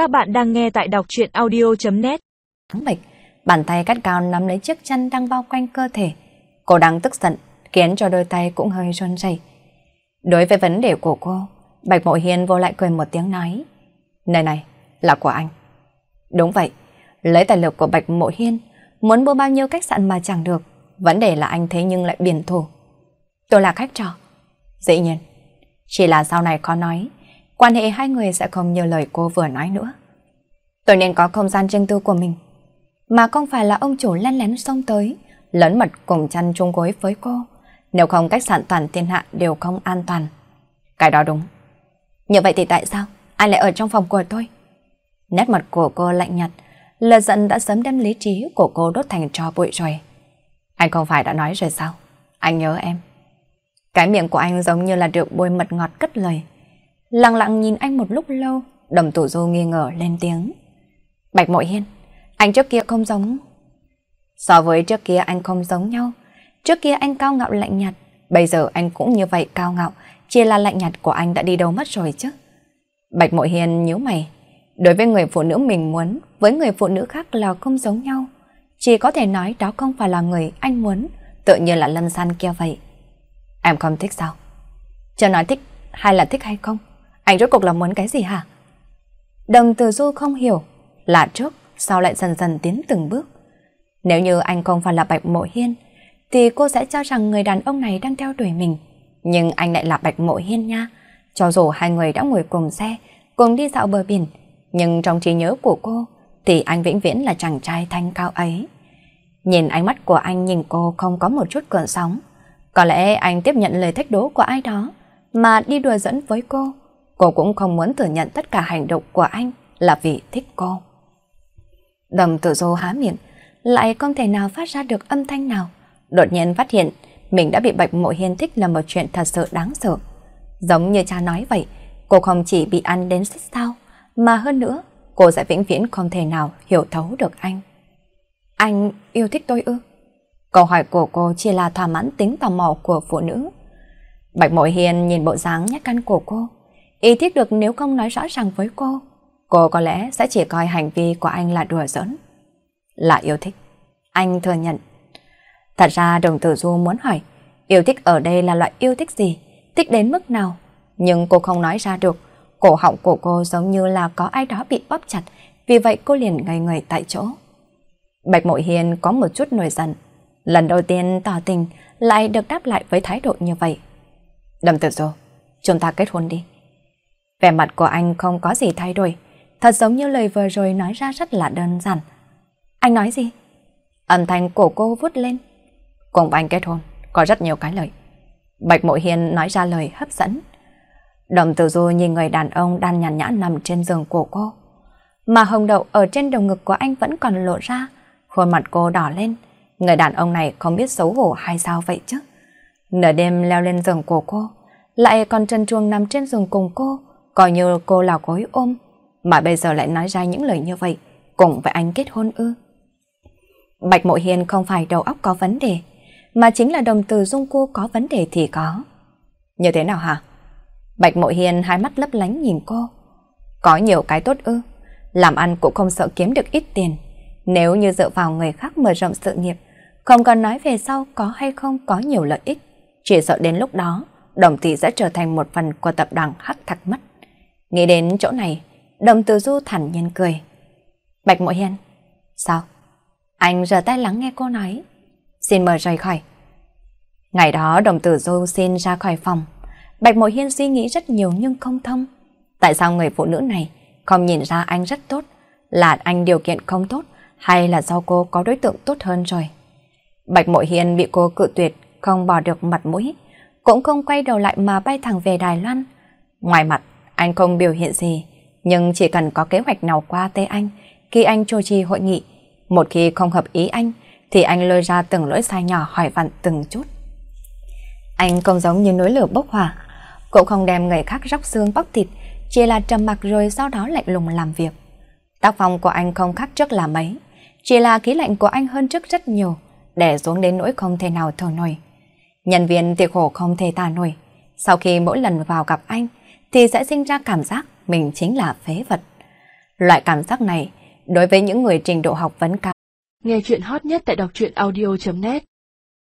Các bạn đang nghe tại đọc truyện audio.net bạch bàn tay cắt cao nắm lấy chiếc chân đang bao quanh cơ thể. Cô đang tức giận, khiến cho đôi tay cũng hơi run rẩy. Đối với vấn đề của cô, Bạch Mộ Hiên vô lại cười một tiếng nói. Này này, là của anh. Đúng vậy, lấy tài lực của Bạch Mộ Hiên, muốn mua bao nhiêu cách sạn mà chẳng được. Vấn đề là anh thế nhưng lại biển thủ. Tôi là khách trò. Dĩ nhiên, chỉ là sau này có nói, quan hệ hai người sẽ không nhiều lời cô vừa nói nữa. Tôi nên có không gian riêng tư của mình, mà không phải là ông chủ len lén xông tới, lớn mật cùng chăn chung gối với cô. Nếu không cách sạn toàn thiên hạ đều không an toàn. Cái đó đúng. Như vậy thì tại sao anh lại ở trong phòng của tôi? Nét mặt của cô lạnh nhạt, lời giận đã sớm đem lý trí của cô đốt thành tro bụi rồi. Anh không phải đã nói rồi sao? Anh nhớ em. Cái miệng của anh giống như là được bôi mật ngọt cất lời. Lặng lặng nhìn anh một lúc lâu, đầm tổ du nghi ngờ lên tiếng. Bạch Mội Hiên, anh trước kia không giống. So với trước kia anh không giống nhau. Trước kia anh cao ngạo lạnh nhạt, bây giờ anh cũng như vậy cao ngạo, chỉ là lạnh nhạt của anh đã đi đâu mất rồi chứ. Bạch Mội Hiên nhíu mày, đối với người phụ nữ mình muốn, với người phụ nữ khác là không giống nhau. Chỉ có thể nói đó không phải là người anh muốn, tự như là Lâm San kia vậy. Em không thích sao? Chưa nói thích hay là thích hay không? Anh rốt cuộc là muốn cái gì hả? Đồng từ du không hiểu, là trước, sao lại dần dần tiến từng bước. Nếu như anh không phải là Bạch Mộ Hiên, thì cô sẽ cho rằng người đàn ông này đang theo đuổi mình. Nhưng anh lại là Bạch Mộ Hiên nha. Cho dù hai người đã ngồi cùng xe, cùng đi dạo bờ biển, nhưng trong trí nhớ của cô, thì anh vĩnh viễn là chàng trai thanh cao ấy. Nhìn ánh mắt của anh nhìn cô không có một chút cơn sóng. Có lẽ anh tiếp nhận lời thách đố của ai đó, mà đi đùa dẫn với cô. Cô cũng không muốn thừa nhận tất cả hành động của anh là vì thích cô. Đầm tự dô há miệng, lại không thể nào phát ra được âm thanh nào. Đột nhiên phát hiện mình đã bị Bạch Mộ Hiên thích là một chuyện thật sự đáng sợ. Giống như cha nói vậy, cô không chỉ bị ăn đến xích sao, mà hơn nữa, cô sẽ vĩnh viễn không thể nào hiểu thấu được anh. Anh yêu thích tôi ư? Câu hỏi của cô chỉ là thỏa mãn tính tò mò của phụ nữ. Bạch Mội Hiền nhìn bộ dáng nhát căn của cô, ý thức được nếu không nói rõ ràng với cô, cô có lẽ sẽ chỉ coi hành vi của anh là đùa giỡn. Là yêu thích. Anh thừa nhận. Thật ra đồng tử du muốn hỏi, yêu thích ở đây là loại yêu thích gì, thích đến mức nào, nhưng cô không nói ra được. Cổ họng của cô giống như là có ai đó bị bóp chặt, vì vậy cô liền ngây người tại chỗ. Bạch Mội Hiền có một chút nổi giận. Lần đầu tiên tỏ tình lại được đáp lại với thái độ như vậy. Đầm tử du, chúng ta kết hôn đi. Vẻ mặt của anh không có gì thay đổi, thật giống như lời vừa rồi nói ra rất là đơn giản. Anh nói gì? Âm thanh của cô vút lên. Cùng anh kết hôn, có rất nhiều cái lời. Bạch Mộ Hiền nói ra lời hấp dẫn. Đồng tử du nhìn người đàn ông đang nhàn nhã nằm trên giường của cô. Mà hồng đậu ở trên đầu ngực của anh vẫn còn lộ ra, khuôn mặt cô đỏ lên. Người đàn ông này không biết xấu hổ hay sao vậy chứ. Nửa đêm leo lên giường của cô, lại còn trần chuông nằm trên giường cùng cô, coi như cô là gối ôm, mà bây giờ lại nói ra những lời như vậy, cùng với anh kết hôn ư. Bạch Mộ Hiền không phải đầu óc có vấn đề, mà chính là đồng từ dung cô có vấn đề thì có. Như thế nào hả? Bạch Mộ Hiền hai mắt lấp lánh nhìn cô. Có nhiều cái tốt ư, làm ăn cũng không sợ kiếm được ít tiền. Nếu như dựa vào người khác mở rộng sự nghiệp, không cần nói về sau có hay không có nhiều lợi ích, chỉ sợ đến lúc đó, đồng tỷ sẽ trở thành một phần của tập đoàn Hắc Thạch mất. Nghĩ đến chỗ này, đồng từ du thản nhiên cười. Bạch Mộ Hiên, sao? Anh rửa tay lắng nghe cô nói. Xin mời rời khỏi. Ngày đó đồng tử du xin ra khỏi phòng. Bạch Mộ Hiên suy nghĩ rất nhiều nhưng không thông. Tại sao người phụ nữ này không nhìn ra anh rất tốt? Là anh điều kiện không tốt hay là do cô có đối tượng tốt hơn rồi? Bạch Mộ Hiên bị cô cự tuyệt, không bỏ được mặt mũi, cũng không quay đầu lại mà bay thẳng về Đài Loan. Ngoài mặt, anh không biểu hiện gì, nhưng chỉ cần có kế hoạch nào qua tay anh, khi anh chủ trì hội nghị, một khi không hợp ý anh, thì anh lôi ra từng lỗi sai nhỏ hỏi vặn từng chút. Anh không giống như núi lửa bốc hỏa, cũng không đem người khác róc xương bóc thịt, chỉ là trầm mặc rồi sau đó lạnh lùng làm việc. Tác phong của anh không khác trước là mấy, chỉ là khí lạnh của anh hơn trước rất nhiều, đè xuống đến nỗi không thể nào thở nổi. Nhân viên thì khổ không thể tả nổi, sau khi mỗi lần vào gặp anh thì sẽ sinh ra cảm giác mình chính là phế vật. Loại cảm giác này, đối với những người trình độ học vấn cao. Nghe chuyện hot nhất tại đọc truyện audio.net